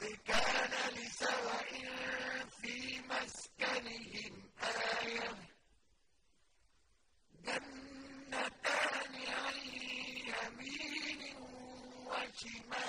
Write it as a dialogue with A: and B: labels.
A: لقد كان لسوء في مسكنهم آية. جنتان عن يمين وشمال